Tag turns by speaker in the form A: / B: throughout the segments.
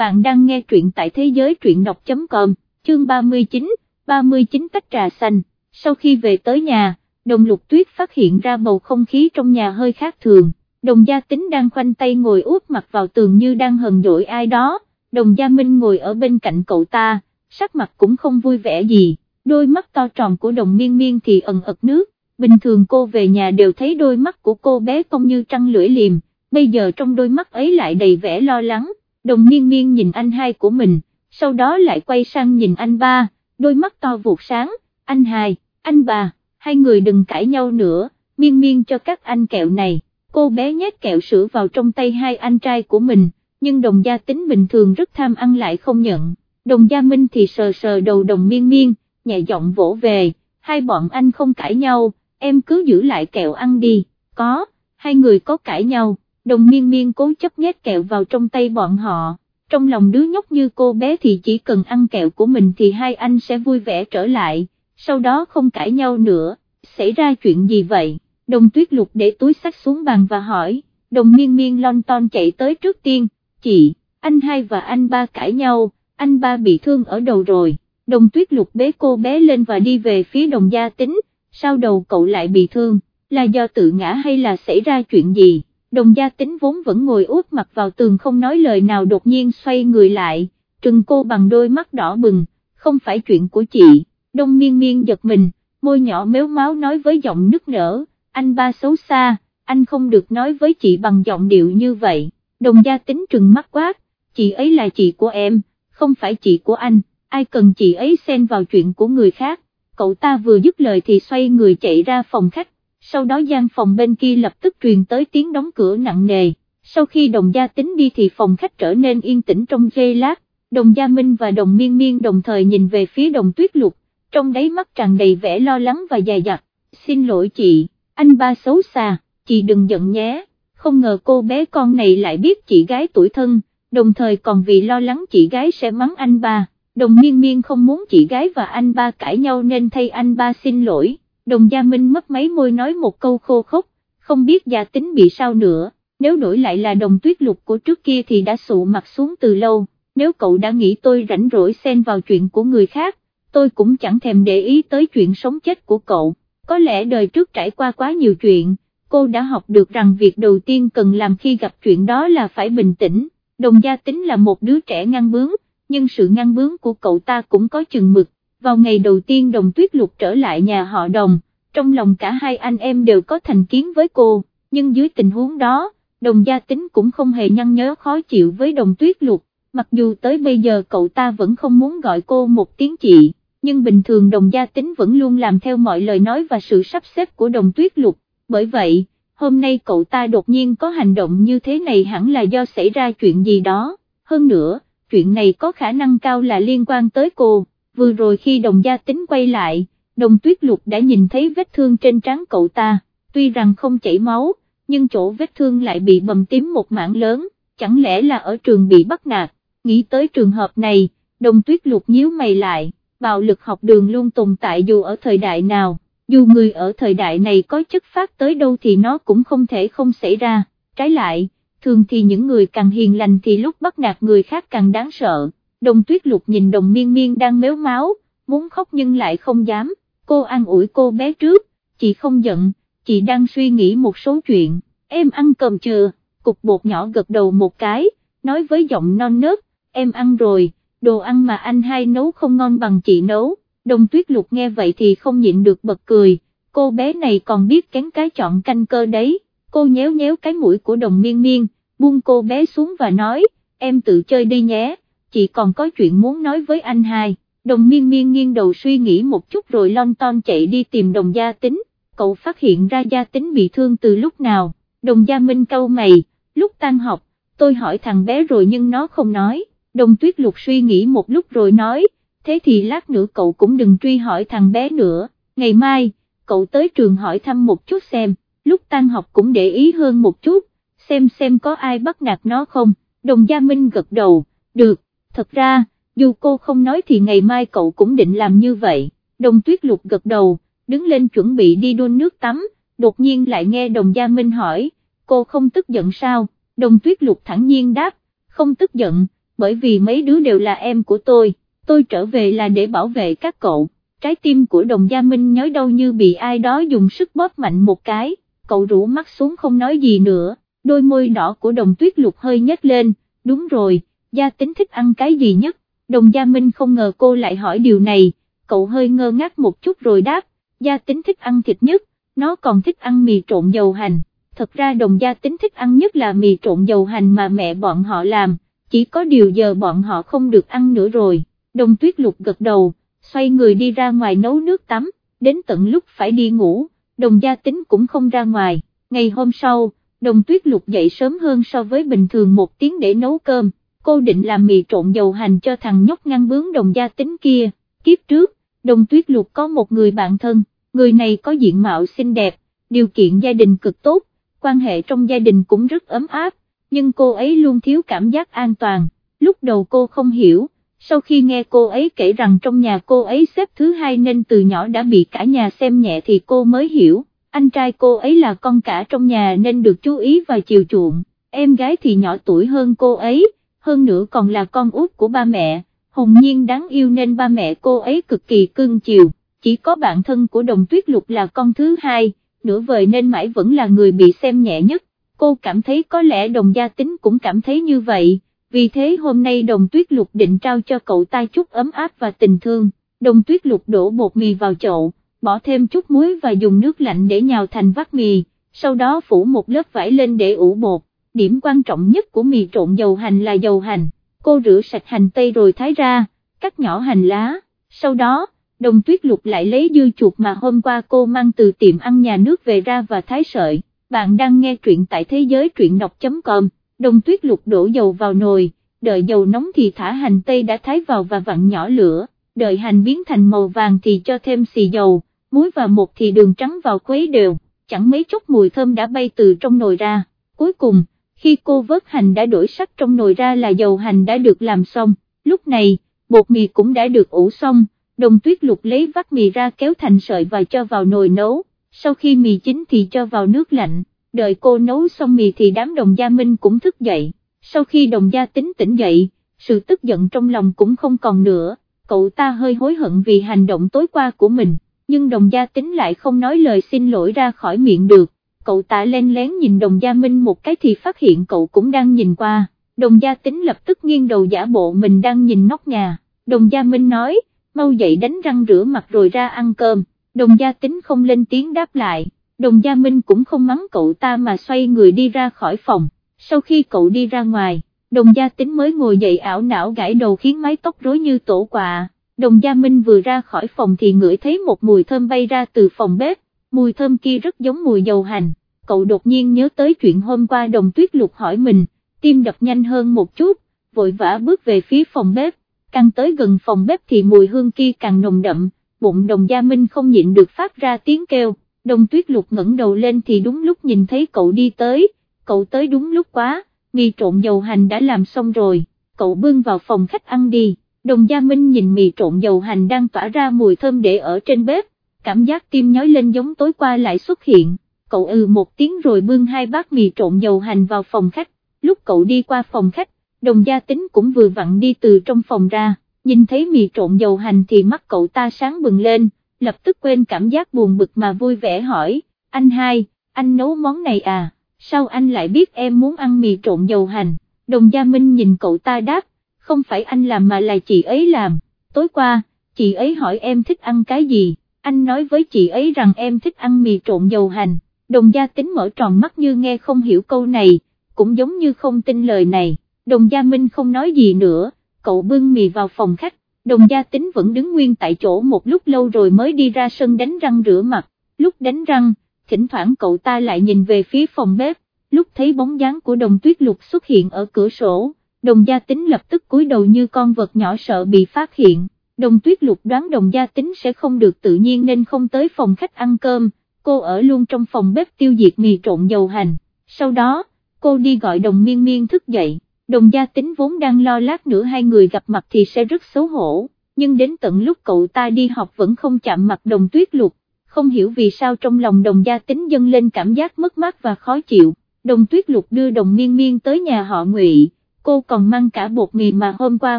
A: bạn đang nghe truyện tại thế giới truyện đọc.com, chương 39, 39 tách trà xanh, sau khi về tới nhà, đồng lục tuyết phát hiện ra bầu không khí trong nhà hơi khác thường, đồng gia tính đang khoanh tay ngồi úp mặt vào tường như đang hờn dỗi ai đó, đồng gia minh ngồi ở bên cạnh cậu ta, sắc mặt cũng không vui vẻ gì, đôi mắt to tròn của đồng miên miên thì ẩn ật nước, bình thường cô về nhà đều thấy đôi mắt của cô bé cong như trăng lưỡi liềm, bây giờ trong đôi mắt ấy lại đầy vẻ lo lắng, đồng miên miên nhìn anh hai của mình, sau đó lại quay sang nhìn anh ba, đôi mắt to vụt sáng, anh hai, anh ba, hai người đừng cãi nhau nữa, miên miên cho các anh kẹo này, cô bé nhét kẹo sữa vào trong tay hai anh trai của mình, nhưng đồng gia tính bình thường rất tham ăn lại không nhận, đồng gia minh thì sờ sờ đầu đồng miên miên, nhẹ giọng vỗ về, hai bọn anh không cãi nhau, em cứ giữ lại kẹo ăn đi, có, hai người có cãi nhau, đồng miên miên cố chấp nhét kẹo vào trong tay bọn họ, trong lòng đứa nhóc như cô bé thì chỉ cần ăn kẹo của mình thì hai anh sẽ vui vẻ trở lại, sau đó không cãi nhau nữa, xảy ra chuyện gì vậy, đồng tuyết lục để túi sách xuống bàn và hỏi, đồng miên miên lon ton chạy tới trước tiên, chị, anh hai và anh ba cãi nhau, anh ba bị thương ở đầu rồi, đồng tuyết lục bế cô bé lên và đi về phía đồng gia tính, sao đầu cậu lại bị thương, là do tự ngã hay là xảy ra chuyện gì? Đồng gia tính vốn vẫn ngồi úp mặt vào tường không nói lời nào đột nhiên xoay người lại, trừng cô bằng đôi mắt đỏ bừng, không phải chuyện của chị, đông miên miên giật mình, môi nhỏ méo máu nói với giọng nức nở, anh ba xấu xa, anh không được nói với chị bằng giọng điệu như vậy, đồng gia tính trừng mắt quát, chị ấy là chị của em, không phải chị của anh, ai cần chị ấy xen vào chuyện của người khác, cậu ta vừa dứt lời thì xoay người chạy ra phòng khách, sau đó gian phòng bên kia lập tức truyền tới tiếng đóng cửa nặng nề, sau khi đồng gia tính đi thì phòng khách trở nên yên tĩnh trong giây lát, đồng gia Minh và đồng miên miên đồng thời nhìn về phía đồng tuyết lục, trong đáy mắt tràn đầy vẻ lo lắng và dài dặt, xin lỗi chị, anh ba xấu xa, chị đừng giận nhé, không ngờ cô bé con này lại biết chị gái tuổi thân, đồng thời còn vì lo lắng chị gái sẽ mắng anh ba, đồng miên miên không muốn chị gái và anh ba cãi nhau nên thay anh ba xin lỗi đồng gia Minh mất mấy môi nói một câu khô khốc, không biết gia tính bị sao nữa, nếu đổi lại là đồng tuyết lục của trước kia thì đã sụ mặt xuống từ lâu, nếu cậu đã nghĩ tôi rảnh rỗi xen vào chuyện của người khác, tôi cũng chẳng thèm để ý tới chuyện sống chết của cậu, có lẽ đời trước trải qua quá nhiều chuyện, cô đã học được rằng việc đầu tiên cần làm khi gặp chuyện đó là phải bình tĩnh, đồng gia tính là một đứa trẻ ngăn bướng, nhưng sự ngăn bướng của cậu ta cũng có chừng mực, vào ngày đầu tiên đồng tuyết lục trở lại nhà họ đồng, trong lòng cả hai anh em đều có thành kiến với cô, nhưng dưới tình huống đó, đồng gia tính cũng không hề nhăn nhớ khó chịu với đồng tuyết lục, mặc dù tới bây giờ cậu ta vẫn không muốn gọi cô một tiếng chị, nhưng bình thường đồng gia tính vẫn luôn làm theo mọi lời nói và sự sắp xếp của đồng tuyết lục, bởi vậy, hôm nay cậu ta đột nhiên có hành động như thế này hẳn là do xảy ra chuyện gì đó, hơn nữa, chuyện này có khả năng cao là liên quan tới cô vừa rồi khi đồng gia tính quay lại, đồng tuyết lục đã nhìn thấy vết thương trên trán cậu ta, tuy rằng không chảy máu, nhưng chỗ vết thương lại bị bầm tím một mảng lớn, chẳng lẽ là ở trường bị bắt nạt, nghĩ tới trường hợp này, đồng tuyết lục nhíu mày lại, bạo lực học đường luôn tồn tại dù ở thời đại nào, dù người ở thời đại này có chất phát tới đâu thì nó cũng không thể không xảy ra, trái lại, thường thì những người càng hiền lành thì lúc bắt nạt người khác càng đáng sợ đồng tuyết lục nhìn đồng miên miên đang méo máu, muốn khóc nhưng lại không dám, cô an ủi cô bé trước, chị không giận, chị đang suy nghĩ một số chuyện, em ăn cơm chưa, cục bột nhỏ gật đầu một cái, nói với giọng non nớt, em ăn rồi, đồ ăn mà anh hai nấu không ngon bằng chị nấu, đồng tuyết lục nghe vậy thì không nhịn được bật cười, cô bé này còn biết kén cái chọn canh cơ đấy, cô nhéo nhéo cái mũi của đồng miên miên, buông cô bé xuống và nói, em tự chơi đi nhé chị còn có chuyện muốn nói với anh hai, đồng miên miên nghiêng đầu suy nghĩ một chút rồi lon ton chạy đi tìm đồng gia tính, cậu phát hiện ra gia tính bị thương từ lúc nào, đồng gia minh câu mày, lúc tan học, tôi hỏi thằng bé rồi nhưng nó không nói, đồng tuyết lục suy nghĩ một lúc rồi nói, thế thì lát nữa cậu cũng đừng truy hỏi thằng bé nữa, ngày mai, cậu tới trường hỏi thăm một chút xem, lúc tan học cũng để ý hơn một chút, xem xem có ai bắt nạt nó không, đồng gia minh gật đầu, được thật ra, dù cô không nói thì ngày mai cậu cũng định làm như vậy, đồng tuyết lục gật đầu, đứng lên chuẩn bị đi đun nước tắm, đột nhiên lại nghe đồng gia Minh hỏi, cô không tức giận sao, đồng tuyết lục thẳng nhiên đáp, không tức giận, bởi vì mấy đứa đều là em của tôi, tôi trở về là để bảo vệ các cậu, trái tim của đồng gia Minh nhói đau như bị ai đó dùng sức bóp mạnh một cái, cậu rũ mắt xuống không nói gì nữa, đôi môi đỏ của đồng tuyết lục hơi nhếch lên, đúng rồi, gia tính thích ăn cái gì nhất, đồng gia Minh không ngờ cô lại hỏi điều này, cậu hơi ngơ ngác một chút rồi đáp, gia tính thích ăn thịt nhất, nó còn thích ăn mì trộn dầu hành, thật ra đồng gia tính thích ăn nhất là mì trộn dầu hành mà mẹ bọn họ làm, chỉ có điều giờ bọn họ không được ăn nữa rồi, đồng tuyết lục gật đầu, xoay người đi ra ngoài nấu nước tắm, đến tận lúc phải đi ngủ, đồng gia tính cũng không ra ngoài, ngày hôm sau, đồng tuyết lục dậy sớm hơn so với bình thường một tiếng để nấu cơm, cô định làm mì trộn dầu hành cho thằng nhóc ngăn bướng đồng gia tính kia, kiếp trước, đồng tuyết lục có một người bạn thân, người này có diện mạo xinh đẹp, điều kiện gia đình cực tốt, quan hệ trong gia đình cũng rất ấm áp, nhưng cô ấy luôn thiếu cảm giác an toàn, lúc đầu cô không hiểu, sau khi nghe cô ấy kể rằng trong nhà cô ấy xếp thứ hai nên từ nhỏ đã bị cả nhà xem nhẹ thì cô mới hiểu, anh trai cô ấy là con cả trong nhà nên được chú ý và chiều chuộng, em gái thì nhỏ tuổi hơn cô ấy, hơn nữa còn là con út của ba mẹ, hồn nhiên đáng yêu nên ba mẹ cô ấy cực kỳ cưng chiều, chỉ có bạn thân của đồng tuyết lục là con thứ hai, nửa vời nên mãi vẫn là người bị xem nhẹ nhất, cô cảm thấy có lẽ đồng gia tính cũng cảm thấy như vậy, vì thế hôm nay đồng tuyết lục định trao cho cậu ta chút ấm áp và tình thương, đồng tuyết lục đổ bột mì vào chậu, bỏ thêm chút muối và dùng nước lạnh để nhào thành vắt mì, sau đó phủ một lớp vải lên để ủ bột, điểm quan trọng nhất của mì trộn dầu hành là dầu hành, cô rửa sạch hành tây rồi thái ra, cắt nhỏ hành lá, sau đó, đồng tuyết lục lại lấy dưa chuột mà hôm qua cô mang từ tiệm ăn nhà nước về ra và thái sợi, bạn đang nghe truyện tại thế giới truyện đọc.com, đồng tuyết lục đổ dầu vào nồi, đợi dầu nóng thì thả hành tây đã thái vào và vặn nhỏ lửa, đợi hành biến thành màu vàng thì cho thêm xì dầu, muối và một thì đường trắng vào khuấy đều, chẳng mấy chốc mùi thơm đã bay từ trong nồi ra, cuối cùng, khi cô vớt hành đã đổi sắc trong nồi ra là dầu hành đã được làm xong, lúc này, bột mì cũng đã được ủ xong, đồng tuyết lục lấy vắt mì ra kéo thành sợi và cho vào nồi nấu, sau khi mì chín thì cho vào nước lạnh, đợi cô nấu xong mì thì đám đồng gia Minh cũng thức dậy, sau khi đồng gia tính tỉnh dậy, sự tức giận trong lòng cũng không còn nữa, cậu ta hơi hối hận vì hành động tối qua của mình, nhưng đồng gia tính lại không nói lời xin lỗi ra khỏi miệng được, cậu ta len lén nhìn đồng gia Minh một cái thì phát hiện cậu cũng đang nhìn qua, đồng gia tính lập tức nghiêng đầu giả bộ mình đang nhìn nóc nhà, đồng gia Minh nói, mau dậy đánh răng rửa mặt rồi ra ăn cơm, đồng gia tính không lên tiếng đáp lại, đồng gia Minh cũng không mắng cậu ta mà xoay người đi ra khỏi phòng, sau khi cậu đi ra ngoài, đồng gia tính mới ngồi dậy ảo não gãi đầu khiến mái tóc rối như tổ quà, đồng gia Minh vừa ra khỏi phòng thì ngửi thấy một mùi thơm bay ra từ phòng bếp, mùi thơm kia rất giống mùi dầu hành, cậu đột nhiên nhớ tới chuyện hôm qua đồng tuyết lục hỏi mình, tim đập nhanh hơn một chút, vội vã bước về phía phòng bếp, càng tới gần phòng bếp thì mùi hương kia càng nồng đậm, bụng đồng gia Minh không nhịn được phát ra tiếng kêu, đồng tuyết lục ngẩng đầu lên thì đúng lúc nhìn thấy cậu đi tới, cậu tới đúng lúc quá, mì trộn dầu hành đã làm xong rồi, cậu bưng vào phòng khách ăn đi, đồng gia Minh nhìn mì trộn dầu hành đang tỏa ra mùi thơm để ở trên bếp, cảm giác tim nhói lên giống tối qua lại xuất hiện, cậu ừ một tiếng rồi bưng hai bát mì trộn dầu hành vào phòng khách, lúc cậu đi qua phòng khách, đồng gia tính cũng vừa vặn đi từ trong phòng ra, nhìn thấy mì trộn dầu hành thì mắt cậu ta sáng bừng lên, lập tức quên cảm giác buồn bực mà vui vẻ hỏi, anh hai, anh nấu món này à, sao anh lại biết em muốn ăn mì trộn dầu hành, đồng gia Minh nhìn cậu ta đáp, không phải anh làm mà là chị ấy làm, tối qua, chị ấy hỏi em thích ăn cái gì, anh nói với chị ấy rằng em thích ăn mì trộn dầu hành, đồng gia tính mở tròn mắt như nghe không hiểu câu này, cũng giống như không tin lời này. Đồng gia Minh không nói gì nữa, cậu bưng mì vào phòng khách, đồng gia tính vẫn đứng nguyên tại chỗ một lúc lâu rồi mới đi ra sân đánh răng rửa mặt, lúc đánh răng, thỉnh thoảng cậu ta lại nhìn về phía phòng bếp, lúc thấy bóng dáng của đồng tuyết lục xuất hiện ở cửa sổ, đồng gia tính lập tức cúi đầu như con vật nhỏ sợ bị phát hiện, đồng tuyết lục đoán đồng gia tính sẽ không được tự nhiên nên không tới phòng khách ăn cơm, cô ở luôn trong phòng bếp tiêu diệt mì trộn dầu hành, sau đó, cô đi gọi đồng miên miên thức dậy. Đồng gia tính vốn đang lo lát nữa hai người gặp mặt thì sẽ rất xấu hổ, nhưng đến tận lúc cậu ta đi học vẫn không chạm mặt đồng tuyết lục, không hiểu vì sao trong lòng đồng gia tính dâng lên cảm giác mất mát và khó chịu, đồng tuyết lục đưa đồng miên miên tới nhà họ ngụy, cô còn mang cả bột mì mà hôm qua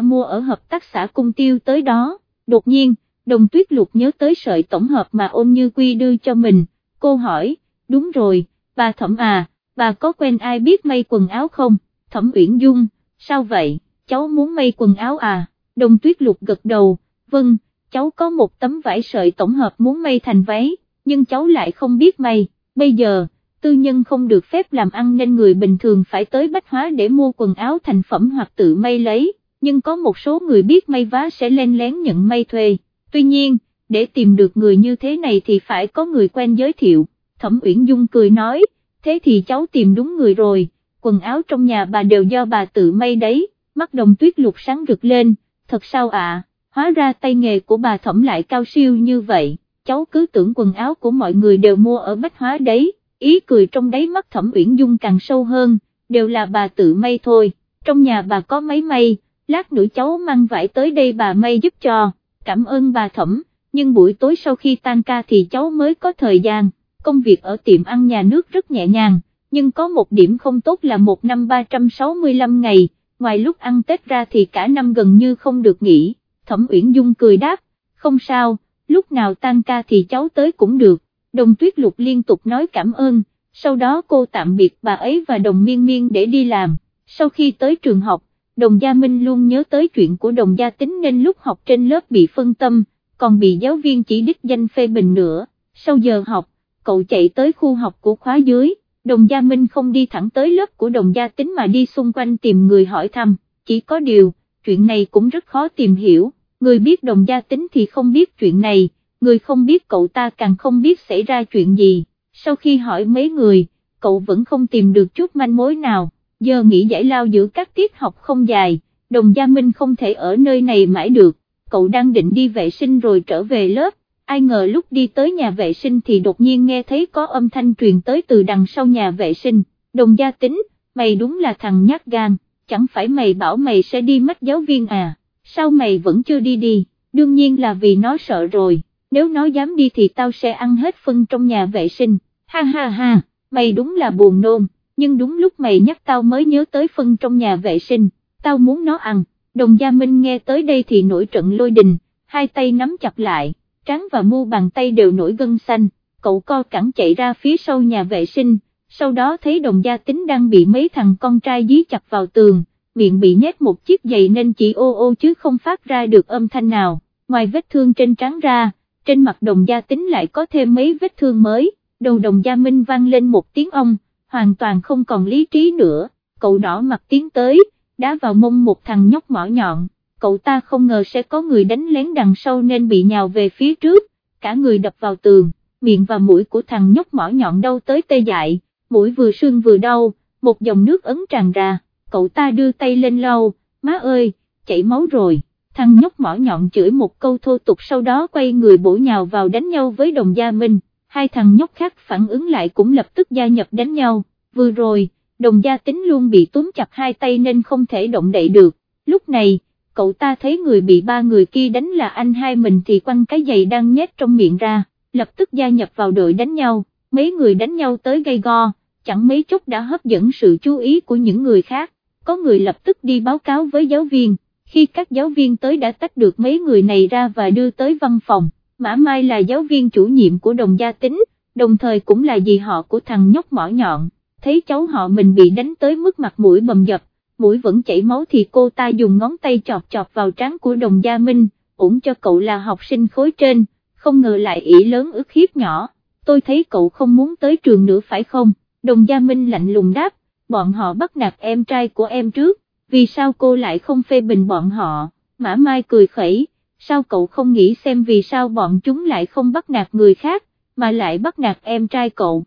A: mua ở hợp tác xã cung tiêu tới đó, đột nhiên, đồng tuyết lục nhớ tới sợi tổng hợp mà ôn như quy đưa cho mình, cô hỏi, đúng rồi, bà thẩm à, bà có quen ai biết may quần áo không, thẩm uyển dung, sao vậy, cháu muốn may quần áo à, đồng tuyết lục gật đầu, vâng, cháu có một tấm vải sợi tổng hợp muốn may thành váy, nhưng cháu lại không biết may, bây giờ, tư nhân không được phép làm ăn nên người bình thường phải tới bách hóa để mua quần áo thành phẩm hoặc tự may lấy, nhưng có một số người biết may vá sẽ len lén nhận may thuê, tuy nhiên, để tìm được người như thế này thì phải có người quen giới thiệu, Thẩm Uyển Dung cười nói, thế thì cháu tìm đúng người rồi, quần áo trong nhà bà đều do bà tự may đấy, mắt đồng tuyết lục sáng rực lên, thật sao ạ, hóa ra tay nghề của bà Thẩm lại cao siêu như vậy, cháu cứ tưởng quần áo của mọi người đều mua ở bách hóa đấy ý cười trong đáy mắt thẩm uyển dung càng sâu hơn, đều là bà tự may thôi, trong nhà bà có mấy may, lát nữa cháu mang vải tới đây bà may giúp cho, cảm ơn bà thẩm, nhưng buổi tối sau khi tan ca thì cháu mới có thời gian, công việc ở tiệm ăn nhà nước rất nhẹ nhàng, nhưng có một điểm không tốt là một năm 365 ngày, ngoài lúc ăn Tết ra thì cả năm gần như không được nghỉ, thẩm uyển dung cười đáp, không sao, lúc nào tan ca thì cháu tới cũng được đồng tuyết lục liên tục nói cảm ơn, sau đó cô tạm biệt bà ấy và đồng miên miên để đi làm, sau khi tới trường học, đồng gia Minh luôn nhớ tới chuyện của đồng gia tính nên lúc học trên lớp bị phân tâm, còn bị giáo viên chỉ đích danh phê bình nữa, sau giờ học, cậu chạy tới khu học của khóa dưới, đồng gia Minh không đi thẳng tới lớp của đồng gia tính mà đi xung quanh tìm người hỏi thăm, chỉ có điều, chuyện này cũng rất khó tìm hiểu, người biết đồng gia tính thì không biết chuyện này người không biết cậu ta càng không biết xảy ra chuyện gì, sau khi hỏi mấy người, cậu vẫn không tìm được chút manh mối nào, giờ nghỉ giải lao giữa các tiết học không dài, đồng gia Minh không thể ở nơi này mãi được, cậu đang định đi vệ sinh rồi trở về lớp, ai ngờ lúc đi tới nhà vệ sinh thì đột nhiên nghe thấy có âm thanh truyền tới từ đằng sau nhà vệ sinh, đồng gia tính, mày đúng là thằng nhát gan, chẳng phải mày bảo mày sẽ đi mất giáo viên à, sao mày vẫn chưa đi đi, đương nhiên là vì nó sợ rồi nếu nó dám đi thì tao sẽ ăn hết phân trong nhà vệ sinh, ha ha ha, mày đúng là buồn nôn, nhưng đúng lúc mày nhắc tao mới nhớ tới phân trong nhà vệ sinh, tao muốn nó ăn, đồng gia Minh nghe tới đây thì nổi trận lôi đình, hai tay nắm chặt lại, trán và mu bàn tay đều nổi gân xanh, cậu co cẳng chạy ra phía sau nhà vệ sinh, sau đó thấy đồng gia tính đang bị mấy thằng con trai dí chặt vào tường, miệng bị nhét một chiếc giày nên chỉ ô ô chứ không phát ra được âm thanh nào, ngoài vết thương trên trán ra trên mặt đồng gia tính lại có thêm mấy vết thương mới, đầu đồng gia Minh vang lên một tiếng ông, hoàn toàn không còn lý trí nữa, cậu đỏ mặt tiến tới, đá vào mông một thằng nhóc mỏ nhọn, cậu ta không ngờ sẽ có người đánh lén đằng sau nên bị nhào về phía trước, cả người đập vào tường, miệng và mũi của thằng nhóc mỏ nhọn đau tới tê dại, mũi vừa sưng vừa đau, một dòng nước ấn tràn ra, cậu ta đưa tay lên lau, má ơi, chảy máu rồi thằng nhóc mỏ nhọn chửi một câu thô tục sau đó quay người bổ nhào vào đánh nhau với đồng gia Minh, hai thằng nhóc khác phản ứng lại cũng lập tức gia nhập đánh nhau, vừa rồi, đồng gia tính luôn bị túm chặt hai tay nên không thể động đậy được, lúc này, cậu ta thấy người bị ba người kia đánh là anh hai mình thì quăng cái giày đang nhét trong miệng ra, lập tức gia nhập vào đội đánh nhau, mấy người đánh nhau tới gây go, chẳng mấy chốc đã hấp dẫn sự chú ý của những người khác, có người lập tức đi báo cáo với giáo viên khi các giáo viên tới đã tách được mấy người này ra và đưa tới văn phòng, Mã Mai là giáo viên chủ nhiệm của đồng gia tính, đồng thời cũng là dì họ của thằng nhóc mỏ nhọn, thấy cháu họ mình bị đánh tới mức mặt mũi bầm dập, mũi vẫn chảy máu thì cô ta dùng ngón tay chọt chọt vào trán của đồng gia Minh, ủng cho cậu là học sinh khối trên, không ngờ lại ỷ lớn ức hiếp nhỏ, tôi thấy cậu không muốn tới trường nữa phải không, đồng gia Minh lạnh lùng đáp, bọn họ bắt nạt em trai của em trước, vì sao cô lại không phê bình bọn họ, Mã Mai cười khẩy, sao cậu không nghĩ xem vì sao bọn chúng lại không bắt nạt người khác, mà lại bắt nạt em trai cậu,